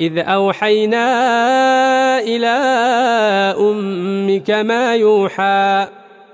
إذ أوحينا إلى أمك ما يوحى